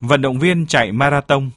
Vận động viên chạy marathon.